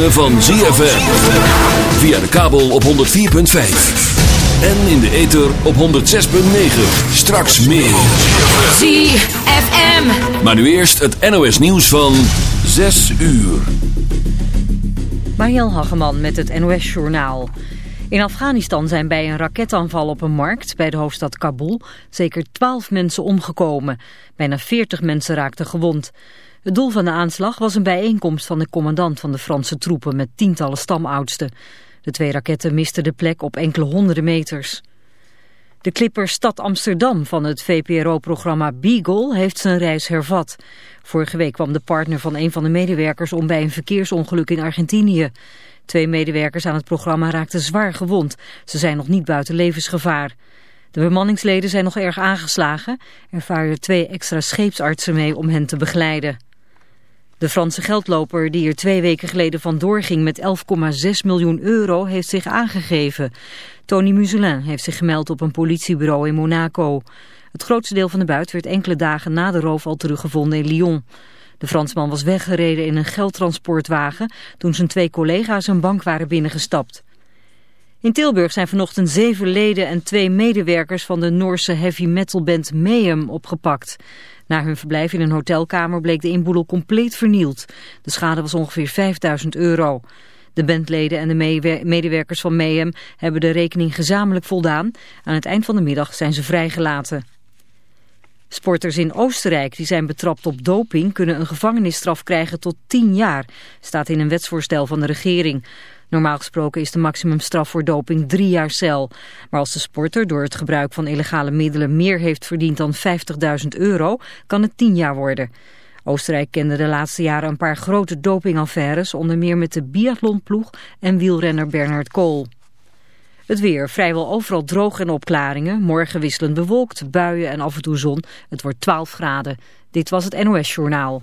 ritme van ZFM. Via de kabel op 104.5. En in de ether op 106.9. Straks meer. ZFM. Maar nu eerst het NOS nieuws van 6 uur. Mariel Hageman met het NOS Journaal. In Afghanistan zijn bij een raketaanval op een markt bij de hoofdstad Kabul zeker 12 mensen omgekomen. Bijna 40 mensen raakten gewond. Het doel van de aanslag was een bijeenkomst van de commandant van de Franse troepen met tientallen stamoudsten. De twee raketten misten de plek op enkele honderden meters. De clipper Stad Amsterdam van het VPRO-programma Beagle heeft zijn reis hervat. Vorige week kwam de partner van een van de medewerkers om bij een verkeersongeluk in Argentinië. Twee medewerkers aan het programma raakten zwaar gewond. Ze zijn nog niet buiten levensgevaar. De bemanningsleden zijn nog erg aangeslagen. Er varen twee extra scheepsartsen mee om hen te begeleiden. De Franse geldloper die er twee weken geleden vandoor ging met 11,6 miljoen euro heeft zich aangegeven. Tony Muselin heeft zich gemeld op een politiebureau in Monaco. Het grootste deel van de buit werd enkele dagen na de roof al teruggevonden in Lyon. De Fransman was weggereden in een geldtransportwagen toen zijn twee collega's een bank waren binnengestapt. In Tilburg zijn vanochtend zeven leden en twee medewerkers van de Noorse heavy metal band Mayhem opgepakt. Na hun verblijf in een hotelkamer bleek de inboedel compleet vernield. De schade was ongeveer 5000 euro. De bandleden en de medewerkers van Mayhem hebben de rekening gezamenlijk voldaan. Aan het eind van de middag zijn ze vrijgelaten. Sporters in Oostenrijk die zijn betrapt op doping kunnen een gevangenisstraf krijgen tot 10 jaar, staat in een wetsvoorstel van de regering. Normaal gesproken is de maximumstraf voor doping drie jaar cel. Maar als de sporter door het gebruik van illegale middelen meer heeft verdiend dan 50.000 euro, kan het 10 jaar worden. Oostenrijk kende de laatste jaren een paar grote dopingaffaires, onder meer met de biathlonploeg en wielrenner Bernard Kool. Het weer, vrijwel overal droog en opklaringen. Morgen wisselend bewolkt, buien en af en toe zon. Het wordt 12 graden. Dit was het NOS Journaal.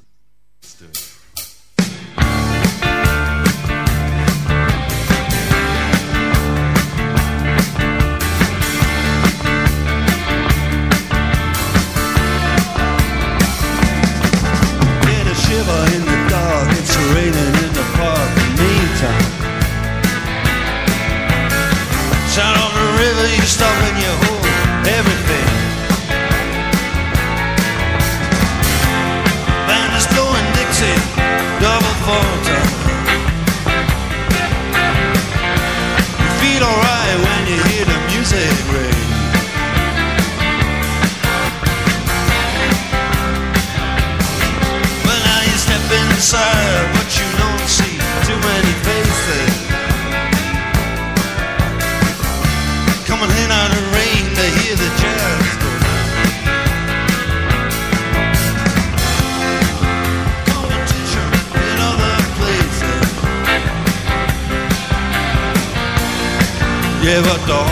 You and you hold everything. Band is blowing Dixie, double fall. You feel alright when you hear the music ring. Well, now you step inside, Yeah, but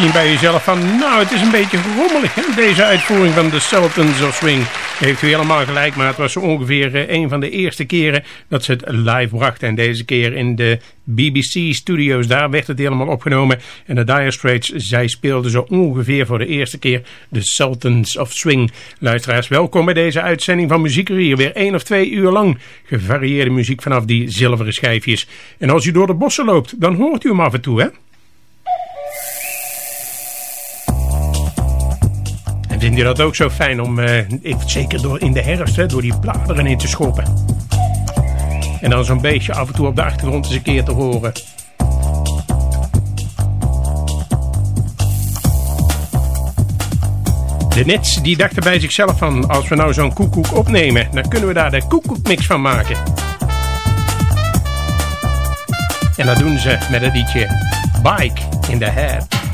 misschien bij jezelf van... nou, het is een beetje rommelig, hè? deze uitvoering van de Sultans of Swing. Heeft u helemaal gelijk, maar het was ongeveer eh, een van de eerste keren... dat ze het live brachten. En deze keer in de BBC Studios, daar werd het helemaal opgenomen. En de Dire Straits, zij speelden zo ongeveer voor de eerste keer... de Sultans of Swing. Luisteraars, welkom bij deze uitzending van Muziekerier. Weer één of twee uur lang gevarieerde muziek vanaf die zilveren schijfjes. En als u door de bossen loopt, dan hoort u hem af en toe, hè? Vind je dat ook zo fijn om, uh, zeker door in de herfst, hè, door die bladeren in te schoppen. En dan zo'n beetje af en toe op de achtergrond eens een keer te horen. De Nets die dachten bij zichzelf van, als we nou zo'n koekoek opnemen, dan kunnen we daar de koekoekmix van maken. En dat doen ze met het liedje Bike in the Head.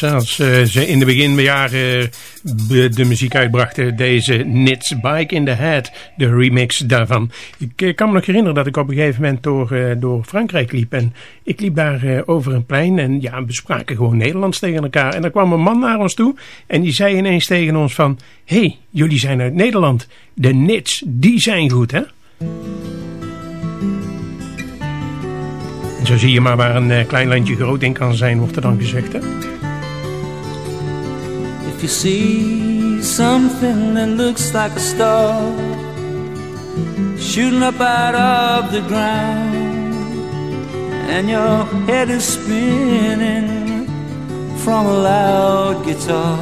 Hè? Als uh, ze in de beginjaren de muziek uitbrachten, deze Nits Bike in the Head, de remix daarvan. Ik uh, kan me nog herinneren dat ik op een gegeven moment door, door Frankrijk liep. En ik liep daar over een plein en ja, we spraken gewoon Nederlands tegen elkaar. En er kwam een man naar ons toe en die zei ineens tegen ons van... Hé, hey, jullie zijn uit Nederland. De Nits, die zijn goed, hè? Zo zie je maar waar een klein landje groot in kan zijn, wordt er dan gezegd. Hè? If you see something that looks like a star Shooting up out of the ground And your head is spinning from a loud guitar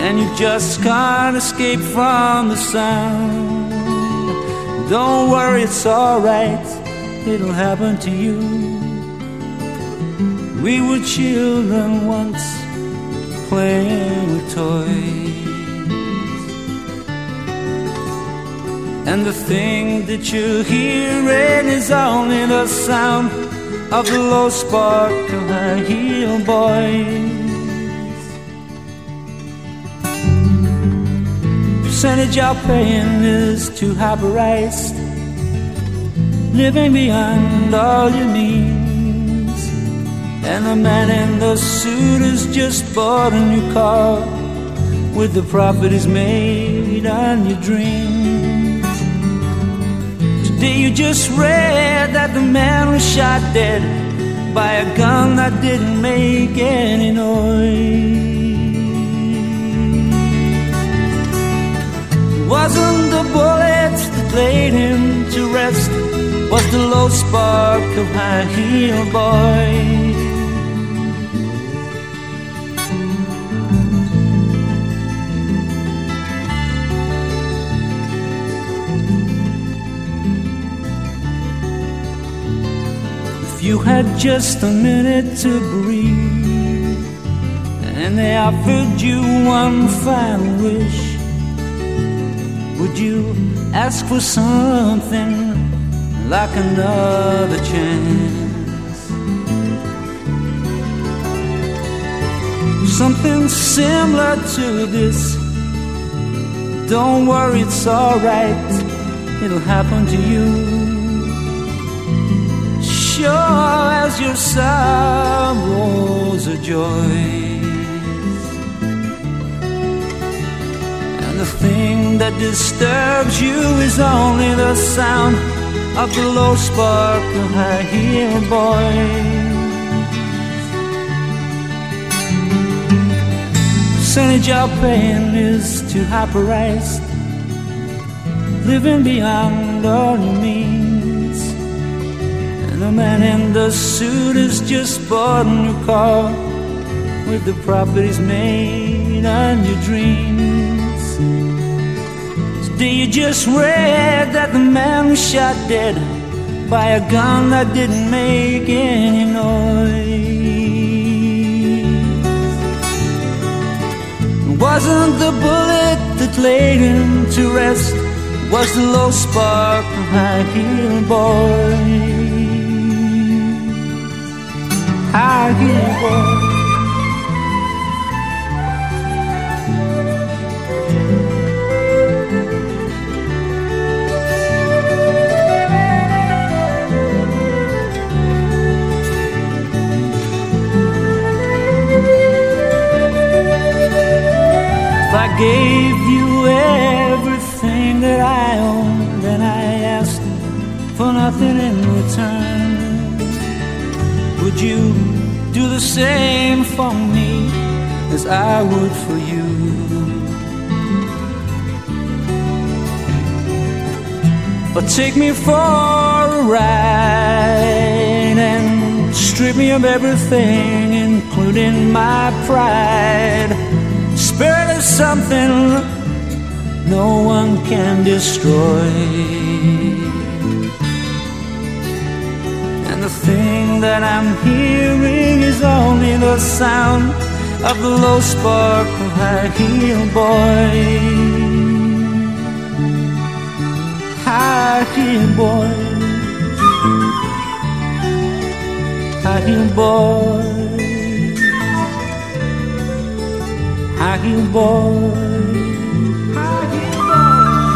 And you just can't escape from the sound Don't worry, it's alright, it'll happen to you. We were children once playing with toys. And the thing that you're hearing is only the sound of the low spark of high heel boys. percentage you're paying is too high priced. Living beyond all your means. And the man in the suit has just bought a new car with the profit he's made on your dreams. Today you just read that the man was shot dead by a gun that didn't make any noise. It wasn't the bullet that laid him to rest, was the low spark of high heel boy. You had just a minute to breathe, and they offered you one final wish would you ask for something like another chance? Something similar to this. Don't worry, it's alright, it'll happen to you. Sure as your sorrows are joy. And the thing that disturbs you is only the sound of the low spark of high heel boys. Percentage you're paying is too high priced. Living beyond all means. The man in the suit has just bought a new car with the properties made on your dreams. Do you just read that the man was shot dead by a gun that didn't make any noise? It wasn't the bullet that laid him to rest, was the low spark of high heel boy. Boy. I gave you everything that I owned, and I asked for nothing in return. Would you do the same for me as I would for you? Or take me for a ride and strip me of everything, including my pride spirit is something no one can destroy. That I'm hearing is only the sound of the low spark of high heel boy. High heel boy. Hacking boy, Hacking boy, Hacking boy.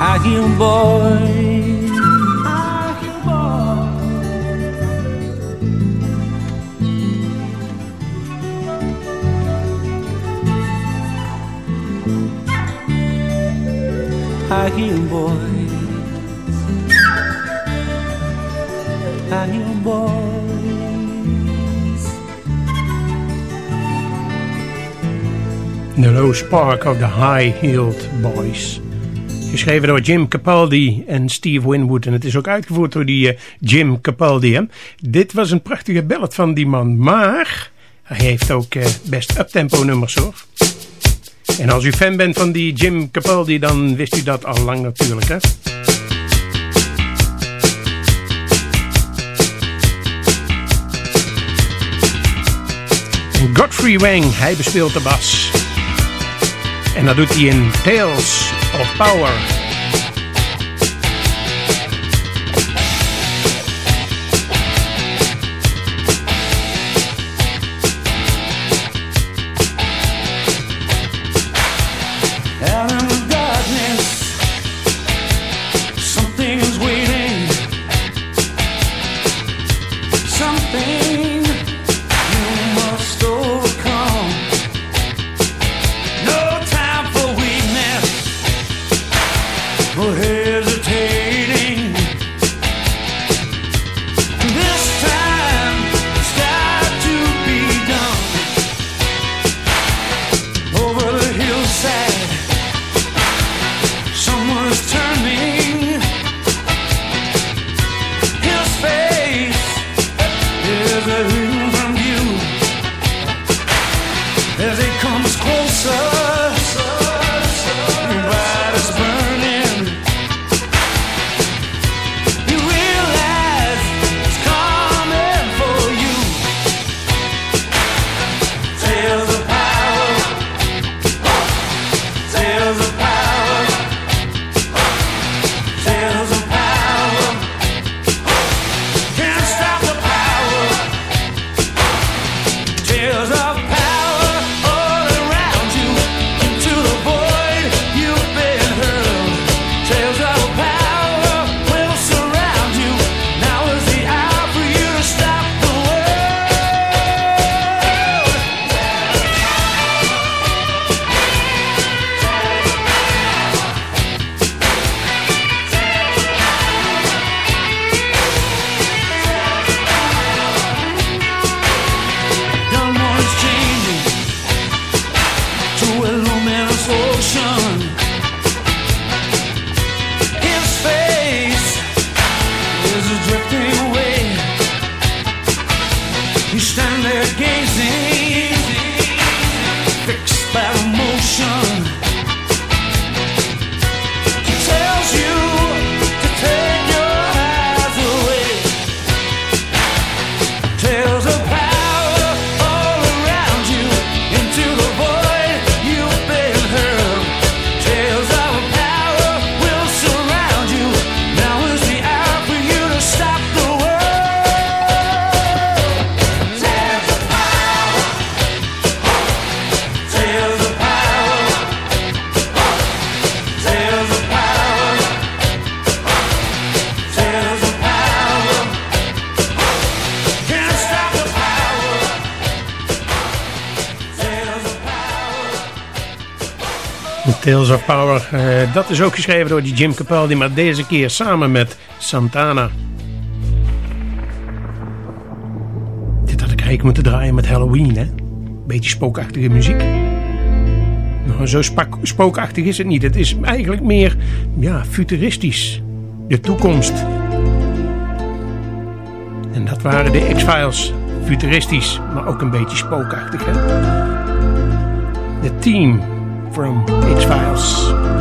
high heel boys. The Low Spark of the High-Heeled Boys. Geschreven door Jim Capaldi en Steve Winwood. En het is ook uitgevoerd door die uh, Jim Capaldi. Dit was een prachtige ballad van die man. Maar hij heeft ook uh, best uptempo nummers hoor. En als u fan bent van die Jim Capaldi, dan wist u dat al lang natuurlijk, hè? Godfrey Wang, hij bespeelt de bas. En dat doet hij in Tales of Power. Tales of Power. Uh, dat is ook geschreven door die Jim Capaldi, maar deze keer samen met Santana. Dit had ik eigenlijk moeten draaien met Halloween, hè? Beetje spookachtige muziek. Nou, zo spookachtig is het niet. Het is eigenlijk meer ja, futuristisch. De toekomst. En dat waren de X-Files. Futuristisch, maar ook een beetje spookachtig, hè? De team from X-Files.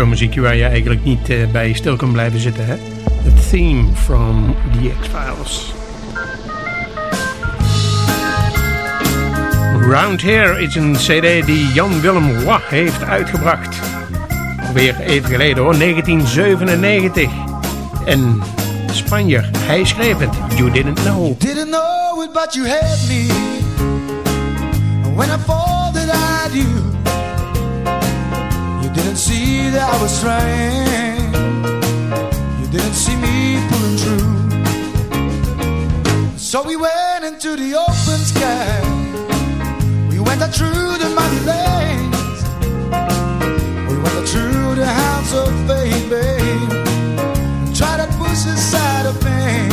Zo'n muziekje waar je eigenlijk niet uh, bij stil kan blijven zitten. Hè? The theme from The X-Files. Round Here is een cd die Jan Willem Wah heeft uitgebracht. Alweer even geleden hoor, 1997. En Spanjer, hij schreef het. You didn't know. Didn't know it, but you had me. When I thought that I do. That I was trying. You didn't see me pulling through. So we went into the open sky. We went out through the muddy lanes. We went out through the house of faith, babe. Try to push aside a pain.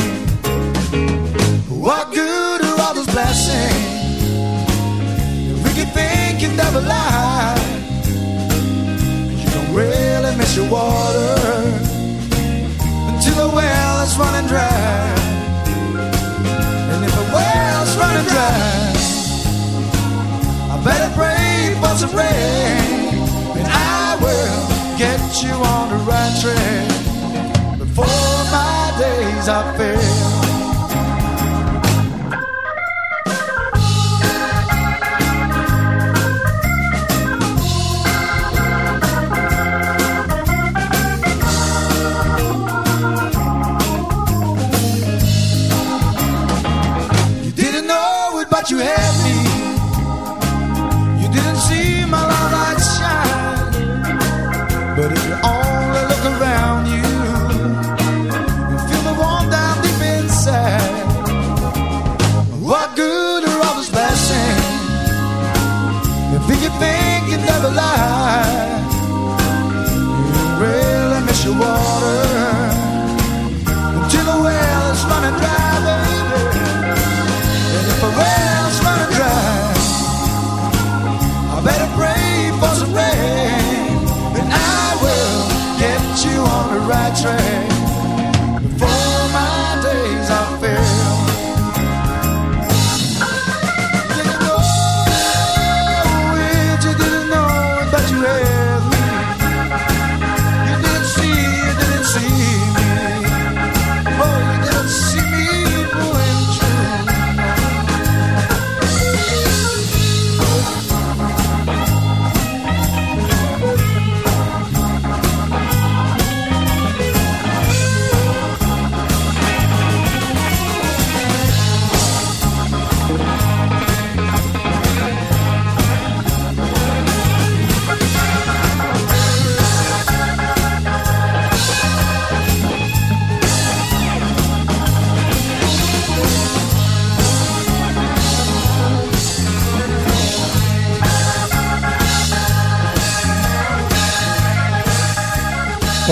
What good are all those blessings? If we keep thinking you don't really miss your water until the well is running dry. And if the well's running dry, I better pray for some rain, and I will get you on the right track before my days are filled. You had me.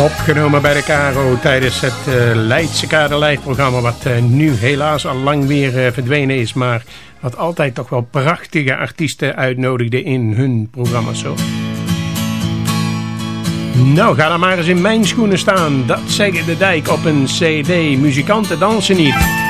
Opgenomen bij de Caro tijdens het uh, Leidse Kaderlijfprogramma. Wat uh, nu helaas al lang weer uh, verdwenen is. Maar wat altijd toch wel prachtige artiesten uitnodigde in hun programma's zo. Nou, ga dan maar eens in mijn schoenen staan. Dat zeggen de dijk op een cd. Muzikanten dansen niet.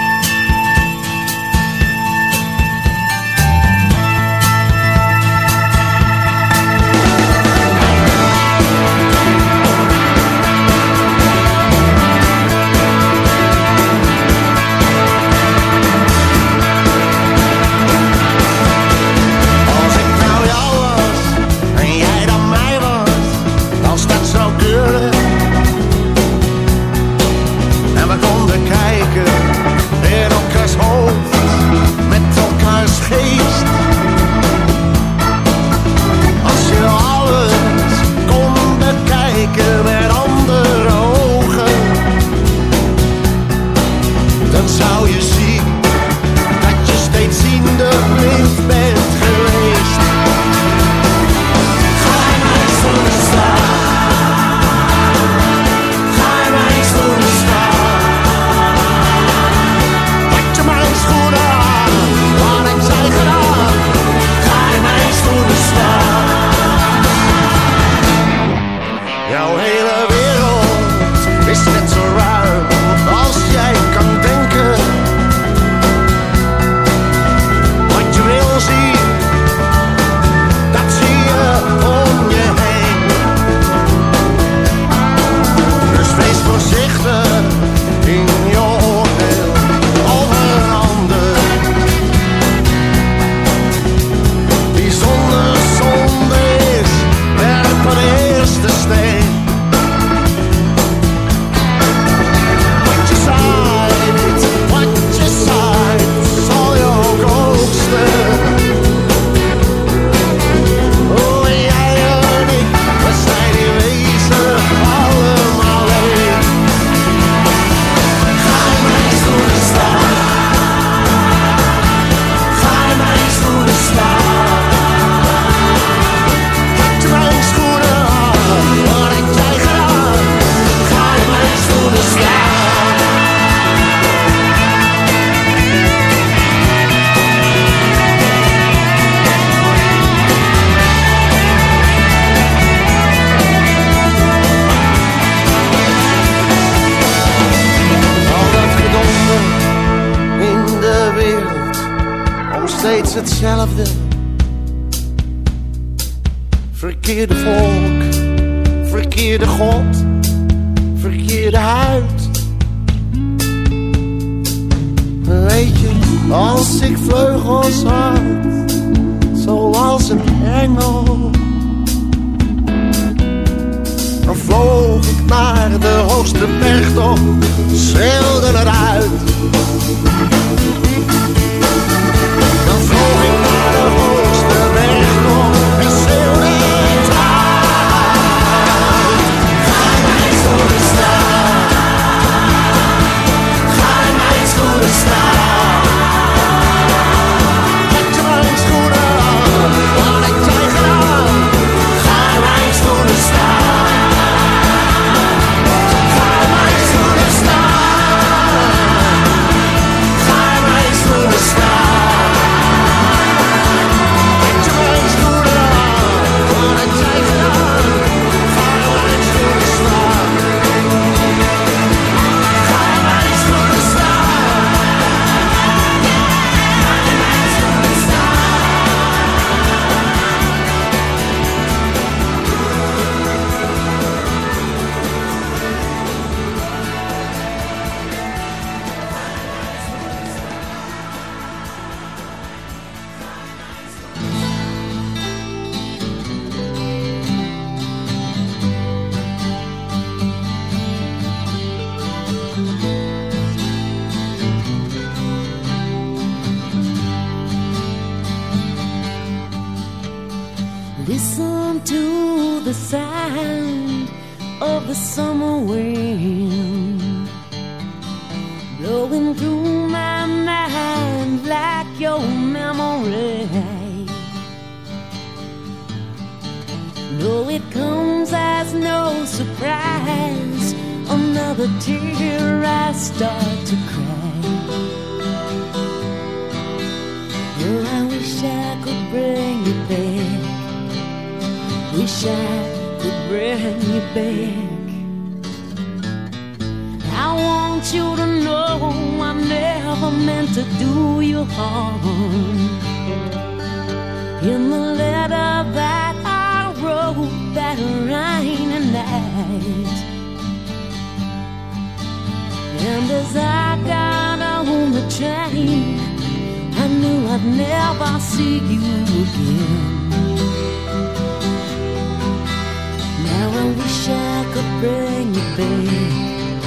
bring you back.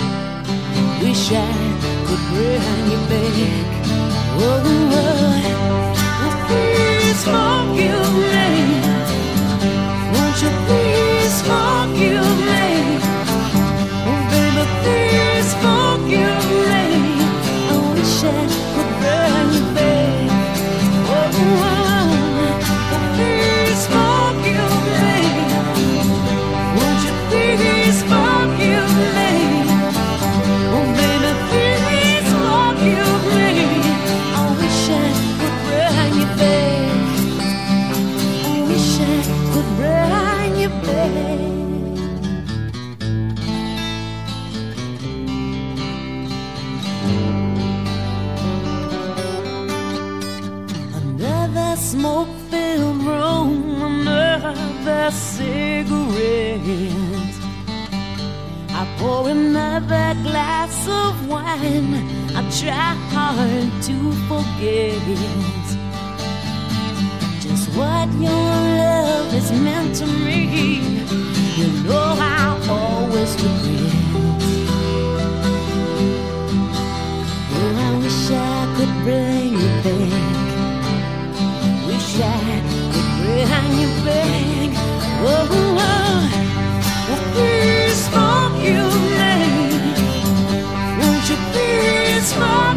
Wish I could bring you back. Oh, oh, please forgive me. Won't you please forgive me? for another glass of wine. I try hard to forget just what your love is meant to me. You know I always regret. Oh, I wish I could bring you back. Wish I could bring you back. Oh, oh, oh. smile.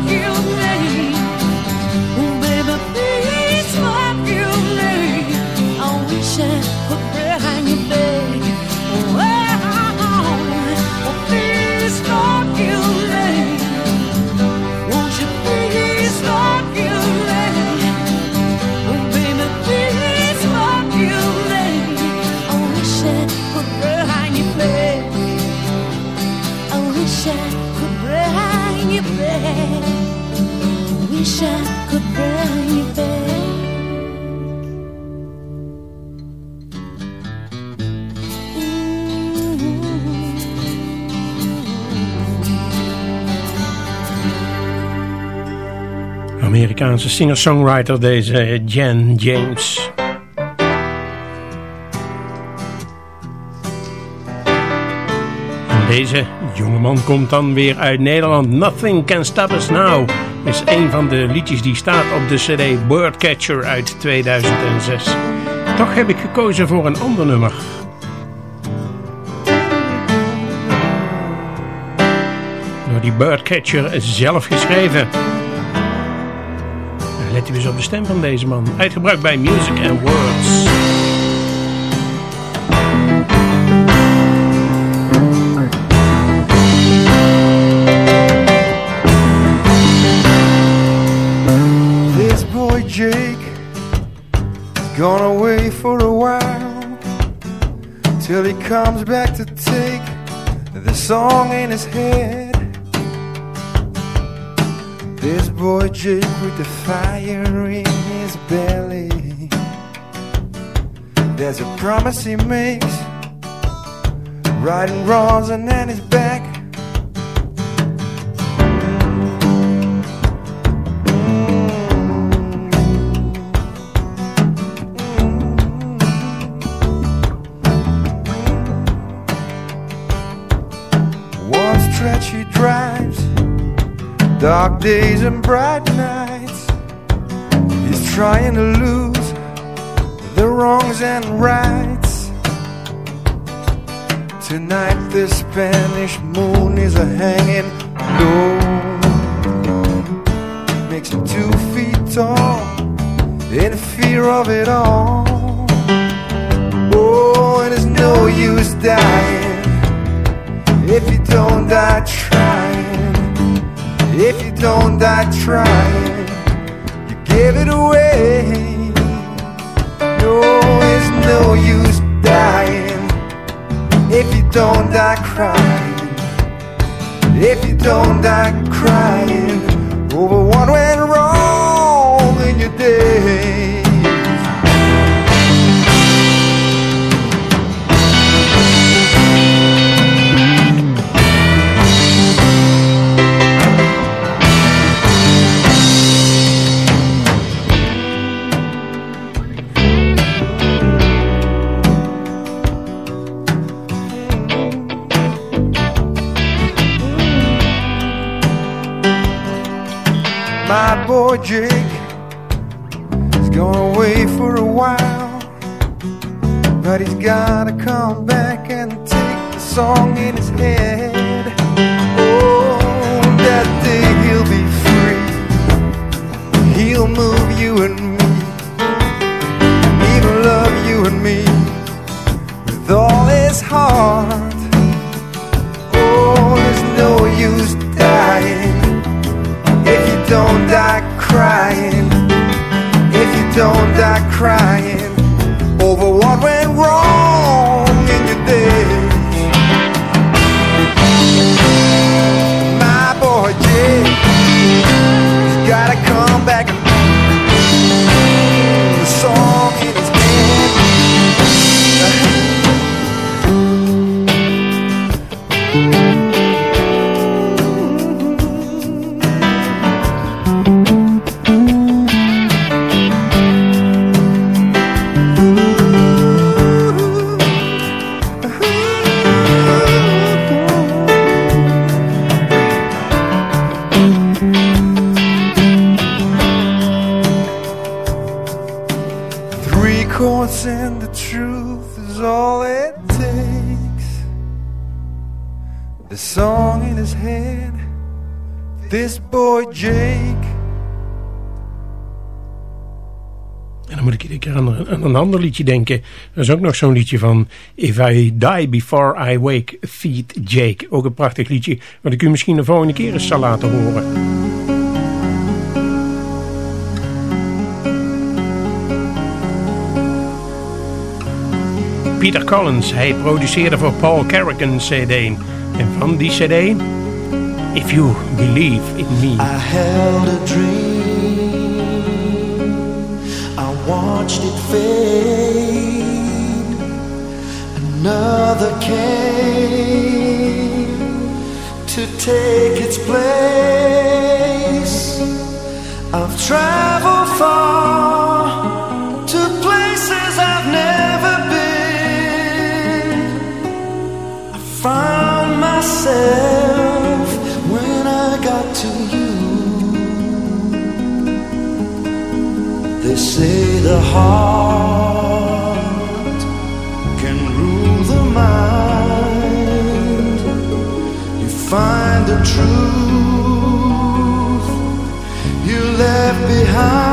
Amerikaanse singer-songwriter, deze Jan James. En deze jongeman komt dan weer uit Nederland. Nothing Can Stop Us Now is een van de liedjes die staat op de cd Birdcatcher uit 2006. Toch heb ik gekozen voor een ander nummer. Door die Birdcatcher zelf geschreven. Let u eens op de stem van deze man. Uitgebruikt bij Music and Words. This boy Jake gone away for a while till he comes back to take the song in his head. This boy Jake with the fire in his belly. There's a promise he makes, riding rosin on his back. One stretch he drives dark days and bright nights. He's trying to lose the wrongs and rights. Tonight, the Spanish moon is a hanging low. Makes him two feet tall in fear of it all. Oh, and it's no use dying if you don't die. If you don't die trying, you give it away. No, it's no use dying if you don't die crying. If you don't die crying over what went wrong in your days. Don't die crying liedje denken. Er is ook nog zo'n liedje van If I Die Before I Wake, Feed Jake. Ook een prachtig liedje, wat ik u misschien de volgende keer eens zal laten horen. Peter Collins, hij produceerde voor Paul Carrick cd. En van die cd, If You Believe in Me. I held a dream. I watched it fade. Another came to take its place. I've traveled far to places I've never been. I found myself when I got to you. They say the heart. truth you left behind.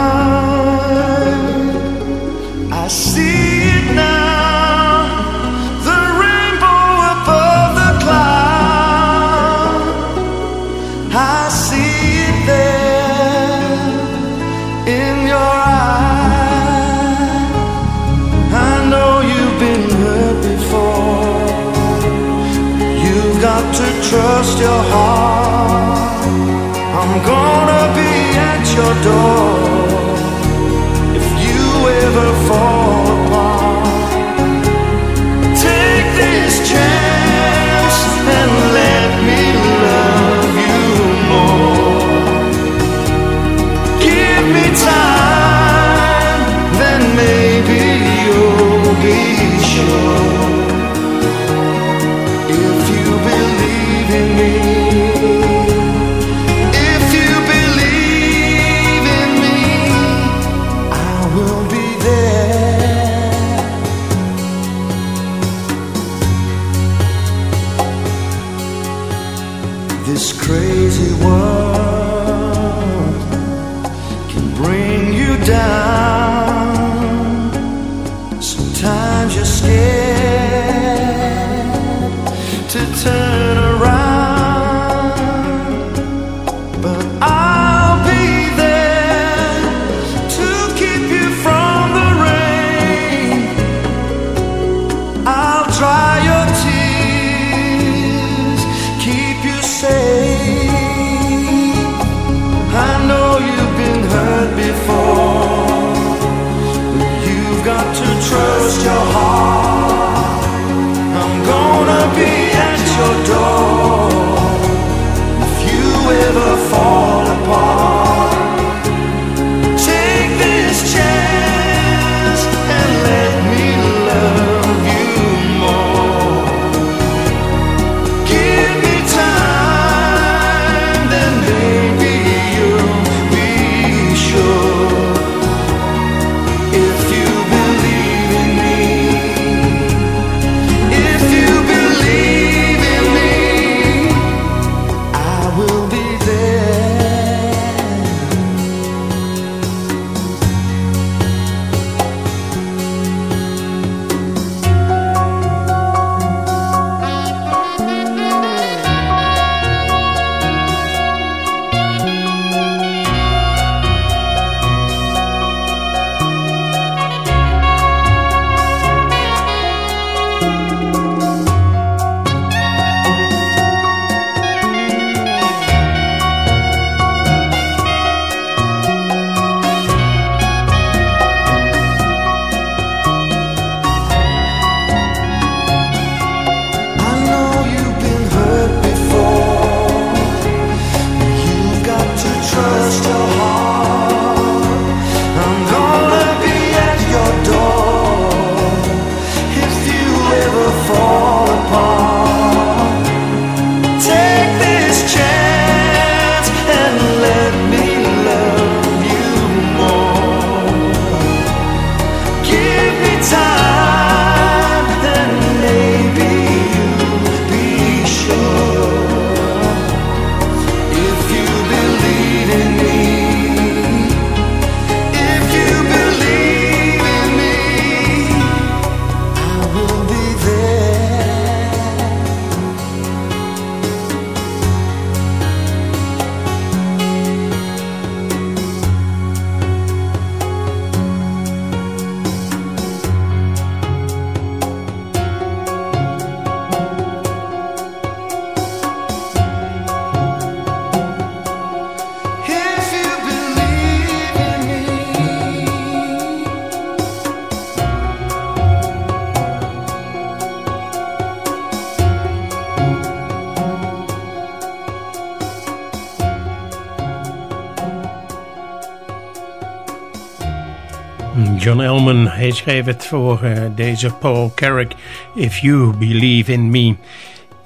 John Elman, hij schreef het voor uh, deze Paul Carrick, If You Believe in Me.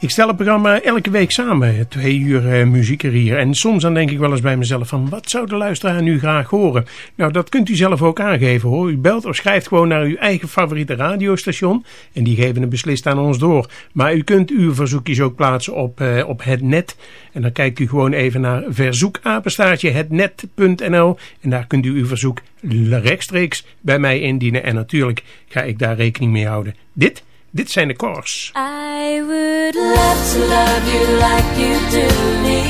Ik stel het programma elke week samen, twee uur uh, muziek er hier. En soms dan denk ik wel eens bij mezelf van, wat zou de luisteraar nu graag horen? Nou, dat kunt u zelf ook aangeven hoor. U belt of schrijft gewoon naar uw eigen favoriete radiostation en die geven het beslist aan ons door. Maar u kunt uw verzoekjes ook plaatsen op, uh, op het net. En dan kijkt u gewoon even naar verzoekapenstaartje hetnet.nl en daar kunt u uw verzoek rechtstreeks bij mij indienen. En natuurlijk ga ik daar rekening mee houden. Dit Dit zijn de chorus. I would love to love you like you do me.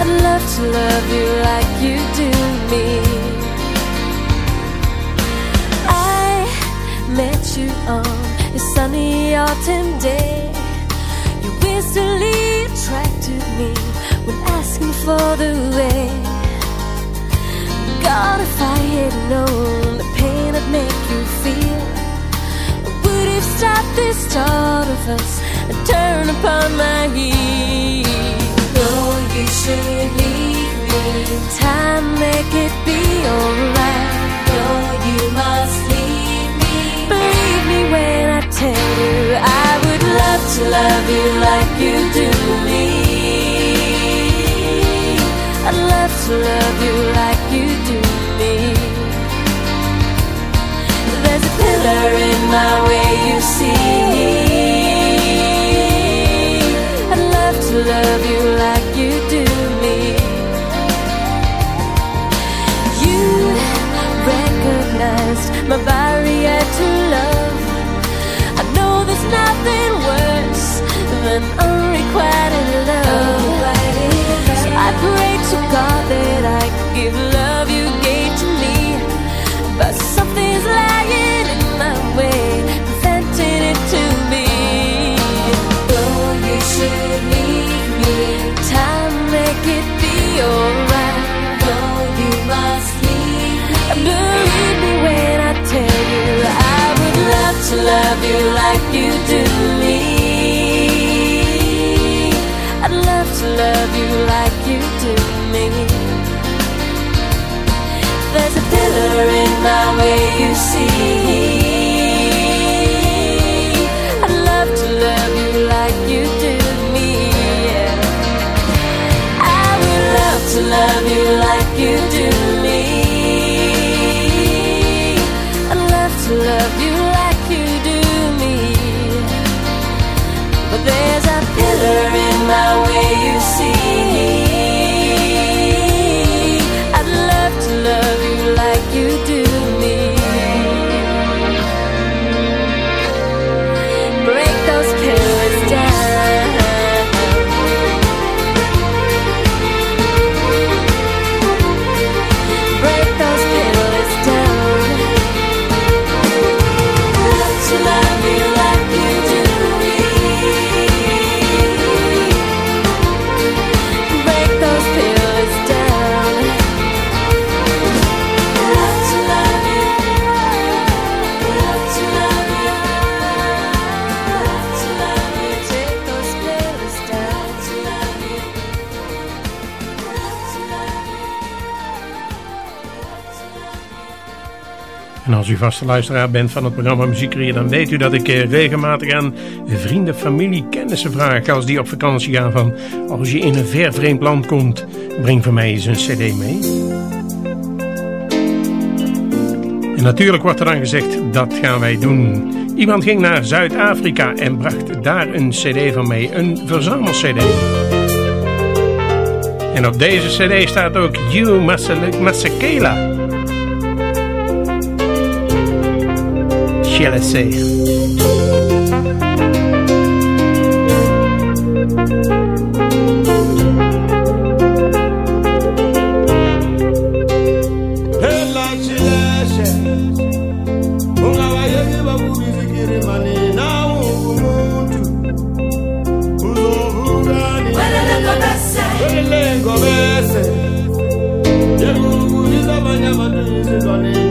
I'd love to love you like you do me. I met you on a sunny autumn day. You instantly attracted me when asking for the way. God, if I had known the pain would make you feel would have stopped this thought of us and turn upon my heel. No, you should leave me. Time make it be alright. No, you must leave me. Believe me when I tell you I would love to love you like you do me. I'd love to love you like you do in my way, you see. I'd love to love you like you do me. You recognized my barrier to love. I know there's nothing worse than unrequited love. I pray to God that I give love to love you like you do me. I'd love to love you like you do me. There's a pillar in my way, you see. En als u vaste luisteraar bent van het programma Muziekrier, dan weet u dat ik eh, regelmatig aan vrienden, familie, kennissen vraag als die op vakantie gaan van als je in een ver vreemd land komt, breng voor mij eens een cd mee. En natuurlijk wordt er dan gezegd, dat gaan wij doen. Iemand ging naar Zuid-Afrika en bracht daar een cd van mee, een verzamel-cd. En op deze cd staat ook You Masekela. Uzovukani Welelengo bese Yekubuliza abanye abantu izilwane nabo